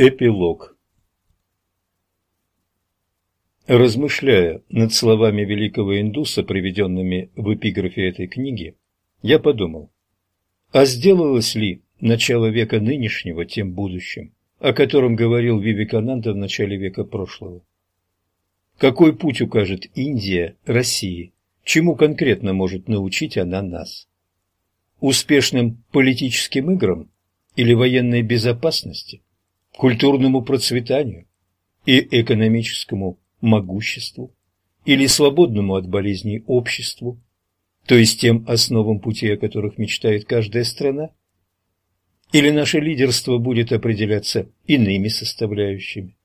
Эпилог Размышляя над словами великого индуса, приведенными в эпиграфе этой книги, я подумал, а сделалось ли начало века нынешнего тем будущим, о котором говорил Вивекананда в начале века прошлого? Какой путь укажет Индия России? Чему конкретно может научить она нас? Успешным политическим играм или военной безопасности? Культурному процветанию и экономическому могуществу или свободному от болезней обществу, то есть тем основам пути, о которых мечтает каждая страна? Или наше лидерство будет определяться иными составляющими?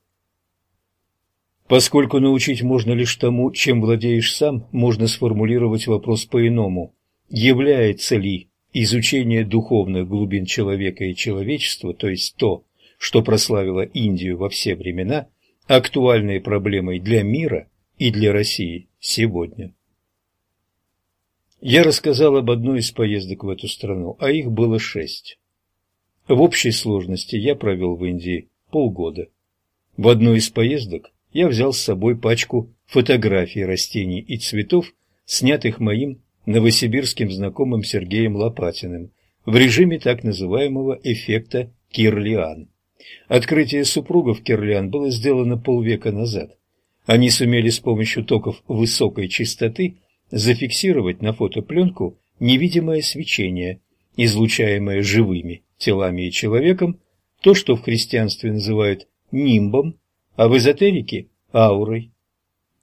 Поскольку научить можно лишь тому, чем владеешь сам, можно сформулировать вопрос по-иному. Является ли изучение духовных глубин человека и человечества, то есть то, что прославило Индию во все времена, актуальной проблемой для мира и для России сегодня. Я рассказал об одной из поездок в эту страну, а их было шесть. В общей сложности я провел в Индии полгода. В одной из поездок я взял с собой пачку фотографий растений и цветов, снятых моим новосибирским знакомым Сергеем Лопатиным в режиме так называемого эффекта Кирлиан. Открытие супругов Керлиан было сделано полвека назад. Они сумели с помощью токов высокой частоты зафиксировать на фотопленку невидимое свечение, излучаемое живыми телами и человеком, то, что в христианстве называют нимбом, а в эзотерике – аурой.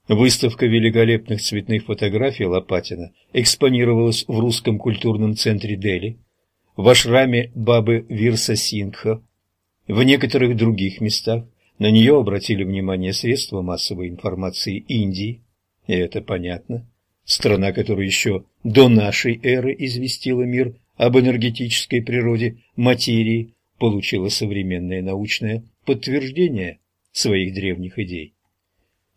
Выставка великолепных цветных фотографий Лопатина экспонировалась в русском культурном центре Дели, в ашраме Бабы Вирса Сингха в некоторых других местах на нее обратили внимание средства массовой информации Индии, и это понятно. Страна, которая еще до нашей эры известила мир об энергетической природе материи, получила современное научное подтверждение своих древних идей.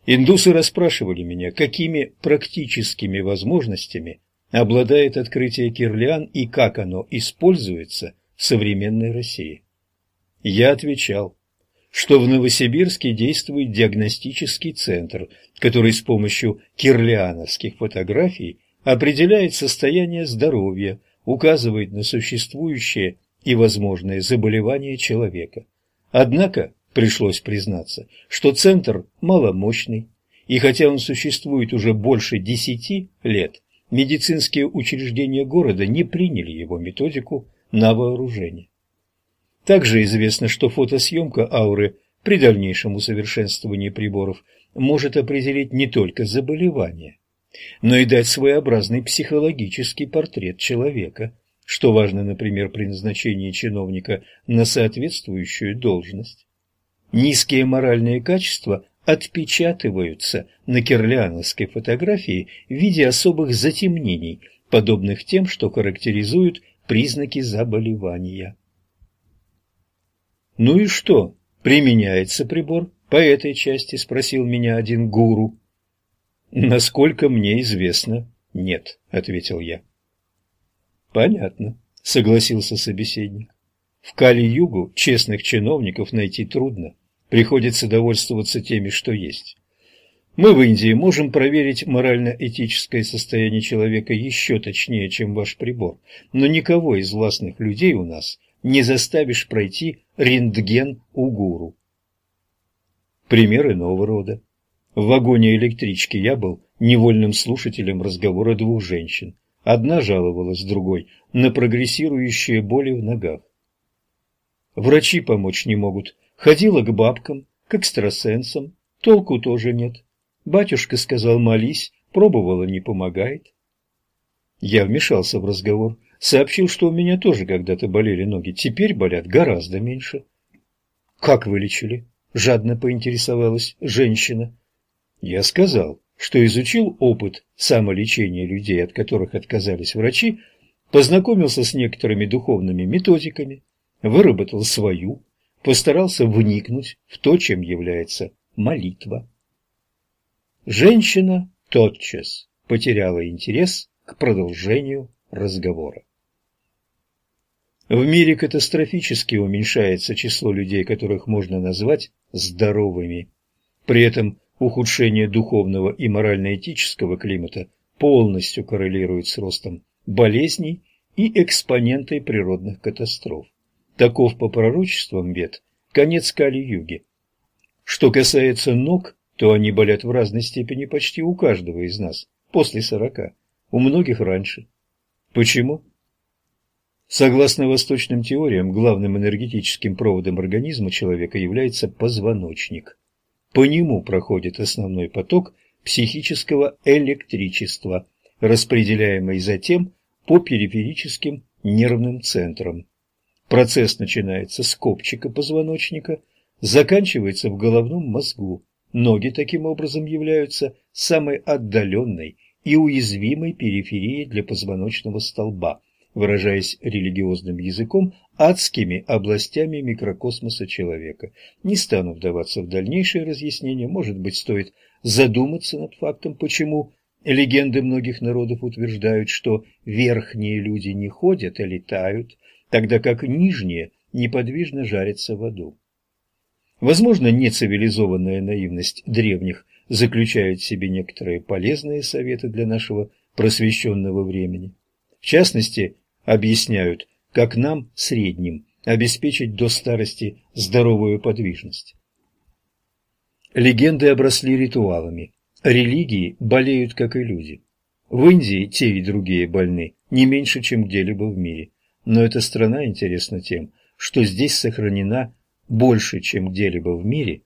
Индусы расспрашивали меня, какими практическими возможностями обладает открытие Кирлиан и как оно используется в современной России. Я отвечал, что в Новосибирске действует диагностический центр, который с помощью кирлиановских фотографий определяет состояние здоровья, указывает на существующее и возможные заболевания человека. Однако пришлось признаться, что центр маломощный, и хотя он существует уже больше десяти лет, медицинские учреждения города не приняли его методику на вооружение. Также известно, что фотосъемка ауры при дальнейшем усовершенствовании приборов может определить не только заболевание, но и дать своеобразный психологический портрет человека, что важно, например, при назначении чиновника на соответствующую должность. Низкие моральные качества отпечатываются на кирлиановской фотографии в виде особых затемнений, подобных тем, что характеризуют признаки заболевания. «Ну и что, применяется прибор по этой части?» – спросил меня один гуру. «Насколько мне известно, нет», – ответил я. «Понятно», – согласился собеседник. «В Кали-Югу честных чиновников найти трудно, приходится довольствоваться теми, что есть». Мы в Индии можем проверить морально-этическое состояние человека еще точнее, чем ваш прибор, но никого из властных людей у нас не заставишь пройти рентген у гуру. Пример иного рода. В вагоне электрички я был невольным слушателем разговора двух женщин. Одна жаловалась другой на прогрессирующие боли в ногах. Врачи помочь не могут. Ходила к бабкам, к экстрасенсам, толку тоже нет. Батюшка сказал молись, пробовала, не помогает. Я вмешался в разговор. Сообщил, что у меня тоже когда-то болели ноги, теперь болят гораздо меньше. «Как вылечили?» – жадно поинтересовалась женщина. Я сказал, что изучил опыт самолечения людей, от которых отказались врачи, познакомился с некоторыми духовными методиками, выработал свою, постарался вникнуть в то, чем является молитва. Женщина тотчас потеряла интерес к продолжению разговора. В мире катастрофически уменьшается число людей, которых можно назвать здоровыми. При этом ухудшение духовного и морально-этического климата полностью коррелирует с ростом болезней и экспонентой природных катастроф. Таков по пророчествам бед конец Кали-юги. Что касается ног, то они болят в разной степени почти у каждого из нас после сорока, у многих раньше. Почему? Согласно восточным теориям, главным энергетическим проводом организма человека является позвоночник. По нему проходит основной поток психического электричества, распределяемый затем по периферическим нервным центрам. Процесс начинается с копчика позвоночника, заканчивается в головном мозгу. Ноги таким образом являются самой отдаленной и уязвимой периферией для позвоночного столба, выражаясь религиозным языком, адскими областями микрокосмоса человека. Не стану вдаваться в дальнейшее разъяснение, может быть, стоит задуматься над фактом, почему легенды многих народов утверждают, что верхние люди не ходят, а летают, тогда как нижние неподвижно жарятся в аду. Возможно, нецивилизованная наивность древних заключает в себе некоторые полезные советы для нашего просвещенного времени. В частности, объясняют, как нам, средним, обеспечить до старости здоровую подвижность. Легенды обросли ритуалами. Религии болеют, как и люди. В Индии те и другие больны не меньше, чем где-либо в мире. Но эта страна интересна тем, что здесь сохранена больше, чем где-либо в мире,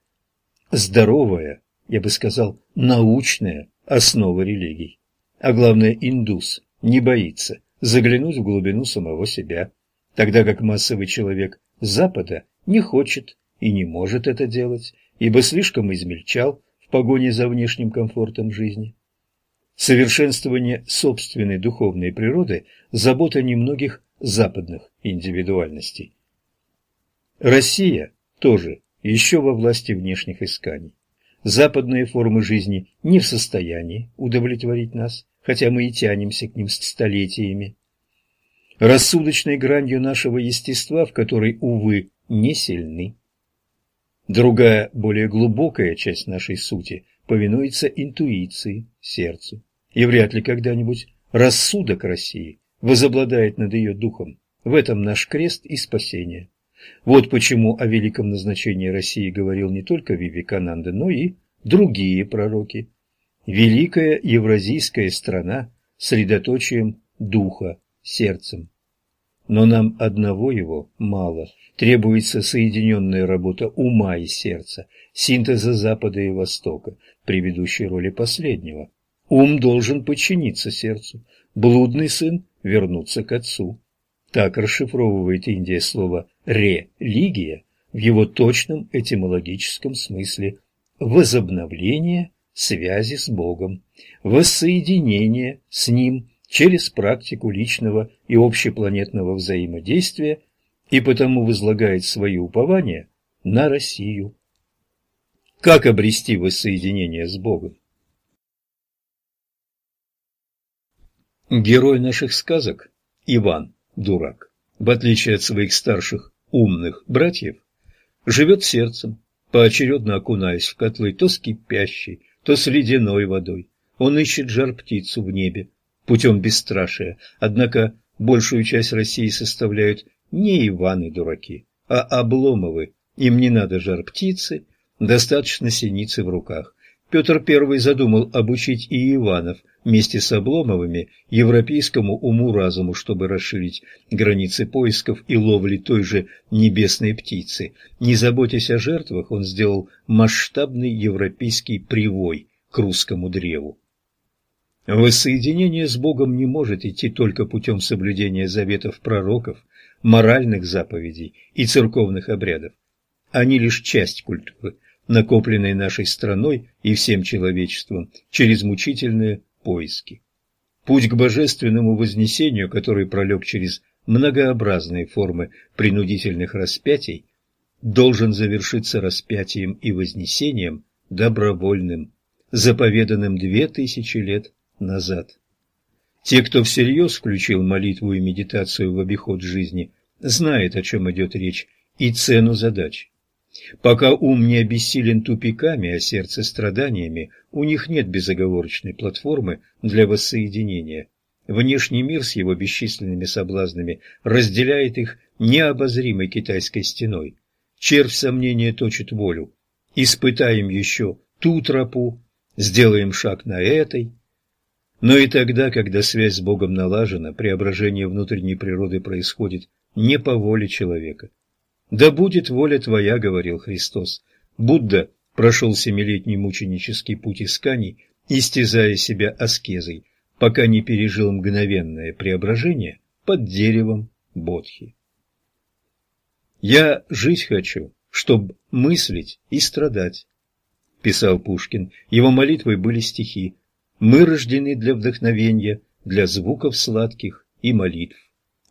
здоровая, я бы сказал, научная основа религий. А главное, индус не боится заглянуть в глубину самого себя, тогда как массовый человек Запада не хочет и не может это делать, ибо слишком измельчал в погоне за внешним комфортом жизни. Совершенствование собственной духовной природы – забота немногих западных индивидуальностей. Россия тоже еще во власти внешних исканий. Западные формы жизни не в состоянии удовлетворить нас, хотя мы и тянемся к ним столетиями. Рассудочной гранью нашего естества, в которой, увы, не сильны. Другая, более глубокая часть нашей сути повинуется интуиции, сердцу, и вряд ли когда-нибудь рассудок России возобладает над ее духом. В этом наш крест и спасение. Вот почему о великом назначении России говорил не только Вивекананда, но и другие пророки. Великая евразийская страна средоточием духа, сердцем. Но нам одного его мало. Требуется соединенная работа ума и сердца, синтеза Запада и Востока, при ведущей роли последнего. Ум должен подчиниться сердцу, блудный сын вернуться к отцу. Так расшифровывает Индия слово «религия» в его точном этимологическом смысле возобновление связи с Богом, воссоединение с Ним через практику личного и общепланетного взаимодействия и потому возлагает свои упования на Россию. Как обрести воссоединение с Богом? Герой наших сказок – Иван, дурак, в отличие от своих старших умных братьев, живет сердцем, поочередно окунаясь в котлы то с кипящей, то с ледяной водой. Он ищет жар-птицу в небе путем бесстрашия, однако большую часть России составляют не Иваны-дураки, а Обломовы. Им не надо жар-птицы, достаточно синицы в руках. Петр I задумал обучить и Иванов вместе с Обломовыми европейскому уму-разуму, чтобы расширить границы поисков и ловли той же небесной птицы. Не заботясь о жертвах, он сделал масштабный европейский привой к русскому древу. Воссоединение с Богом не может идти только путем соблюдения заветов пророков, моральных заповедей и церковных обрядов. Они лишь часть культуры – накопленной нашей страной и всем человечеством через мучительные поиски. Путь к божественному вознесению, который пролег через многообразные формы принудительных распятий, должен завершиться распятием и вознесением добровольным, заповеданным две тысячи лет назад. Те, кто всерьез включил молитву и медитацию в обиход жизни, знает, о чем идет речь, и цену задач. Пока ум не обессилен тупиками, а сердце страданиями, у них нет безоговорочной платформы для воссоединения. Внешний мир с его бесчисленными соблазнами разделяет их необозримой китайской стеной. Червь сомнения точит волю. Испытаем еще ту тропу, сделаем шаг на этой. Но и тогда, когда связь с Богом налажена, преображение внутренней природы происходит не по воле человека. «Да будет воля твоя», — говорил Христос. Будда прошел семилетний мученический путь исканий, истязая себя аскезой, пока не пережил мгновенное преображение под деревом Бодхи. «Я жить хочу, чтобы мыслить и страдать», — писал Пушкин. Его молитвой были стихи «Мы рождены для вдохновения, для звуков сладких и молитв».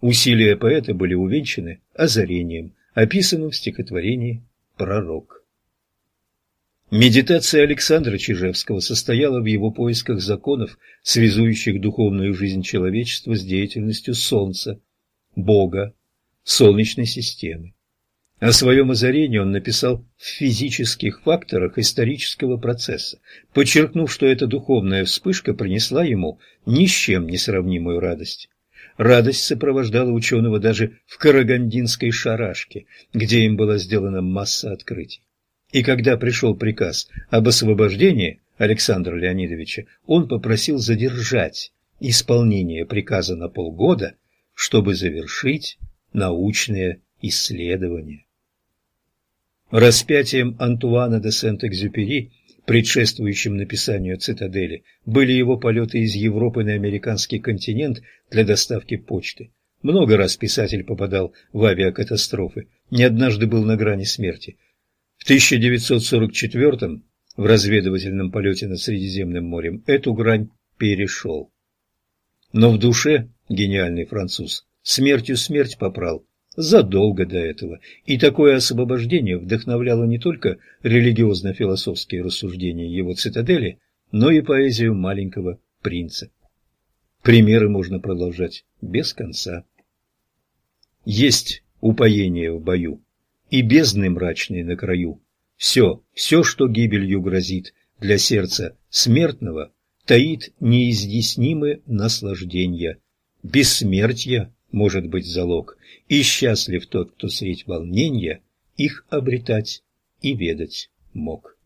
Усилия поэта были увенчаны озарением, описанным в стихотворении «Пророк». Медитация Александра Чижевского состояла в его поисках законов, связующих духовную жизнь человечества с деятельностью Солнца, Бога, Солнечной системы. О своем озарении он написал в физических факторах исторического процесса, подчеркнув, что эта духовная вспышка принесла ему ни с чем не сравнимую радость. Радость сопровождала ученого даже в Карагандинской шарашке, где им была сделана масса открытий. И когда пришел приказ об освобождении Александра Леонидовича, он попросил задержать исполнение приказа на полгода, чтобы завершить научные исследования. Распятием Антуана де Сент-Экзюпери предшествующим написанию «Цитадели», были его полеты из Европы на американский континент для доставки почты. Много раз писатель попадал в авиакатастрофы, не однажды был на грани смерти. В 1944 в разведывательном полете над Средиземным морем эту грань перешел. Но в душе гениальный француз смертью смерть попрал, задолго до этого, и такое освобождение вдохновляло не только религиозно-философские рассуждения его цитадели, но и поэзию маленького принца. Примеры можно продолжать без конца. Есть упоение в бою, и бездны мрачные на краю. Все, все, что гибелью грозит для сердца смертного, таит неизъяснимые наслаждения. Бессмертие может быть залог, и счастлив тот, кто средь волнения их обретать и ведать мог.